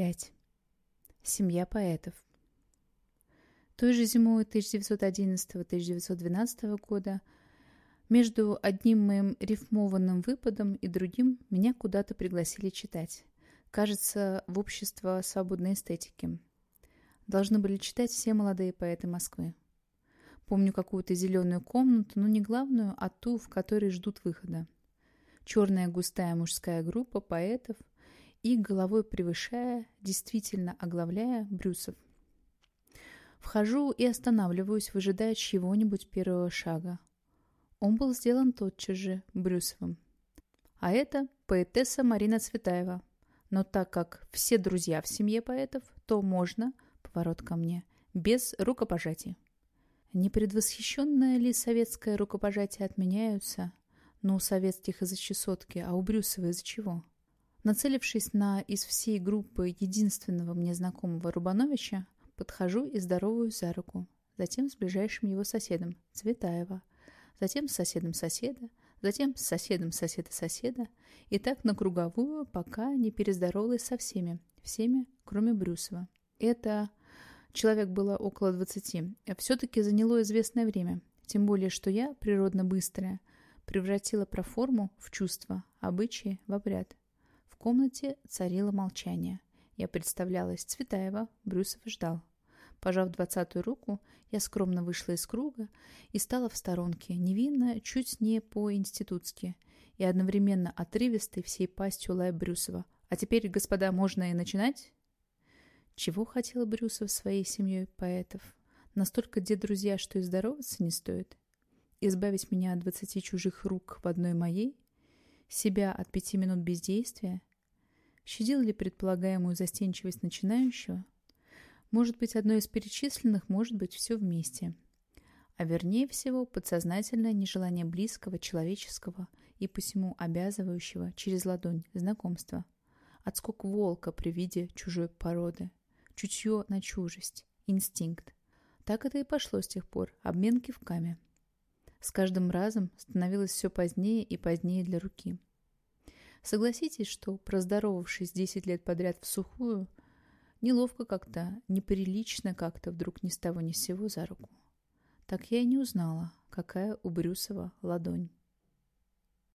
5. Семья поэтов. Той же зимой 1911-1912 года между одним моим рифмованным выпадом и другим меня куда-то пригласили читать. Кажется, в общество свободной эстетики. Должны были читать все молодые поэты Москвы. Помню какую-то зеленую комнату, но не главную, а ту, в которой ждут выхода. Черная густая мужская группа поэтов – и, головой превышая, действительно оглавляя Брюсов. Вхожу и останавливаюсь, выжидая чьего-нибудь первого шага. Он был сделан тотчас же, Брюсовым. А это поэтесса Марина Цветаева. Но так как все друзья в семье поэтов, то можно, поворот ко мне, без рукопожатий. Не предвосхищенное ли советское рукопожатие отменяются? Но у советских из-за чесотки, а у Брюсова из-за чего? Нацелившись на из всей группы единственного мне знакомого Рубановича, подхожу и здороваюсь за руку. Затем с ближайшим его соседом, Цветаева. Затем с соседом соседа, затем с соседом соседа соседа. И так на круговую, пока не перездоровалась со всеми. Всеми, кроме Брюсова. Это... Человек было около двадцати. Все-таки заняло известное время. Тем более, что я, природно быстрая, превратила проформу в чувство, обычаи в обряд комнате царило молчание. Я представлялась Цветаева, Брюсов ждал. Пожав двадцатую руку, я скромно вышла из круга и стала в сторонке, невинно, чуть не по-институтски, и одновременно отрывистой всей пастью лая Брюсова. «А теперь, господа, можно и начинать?» Чего хотел Брюсов своей семьей поэтов? Настолько где друзья, что и здороваться не стоит? Избавить меня от двадцати чужих рук в одной моей? Себя от пяти минут бездействия? Щадил ли предполагаемую застенчивость начинающего? Может быть, одно из перечисленных, может быть, все вместе. А вернее всего, подсознательное нежелание близкого, человеческого и посему обязывающего через ладонь знакомства. Отскок волка при виде чужой породы. Чутье на чужесть. Инстинкт. Так это и пошло с тех пор. Обмен кивками. С каждым разом становилось все позднее и позднее для руки. Согласитесь, что, проздоровавшись 10 лет подряд в сухую, неловко как-то, неприлично как-то вдруг ни с того ни с сего за руку. Так я и не узнала, какая у Брюсова ладонь.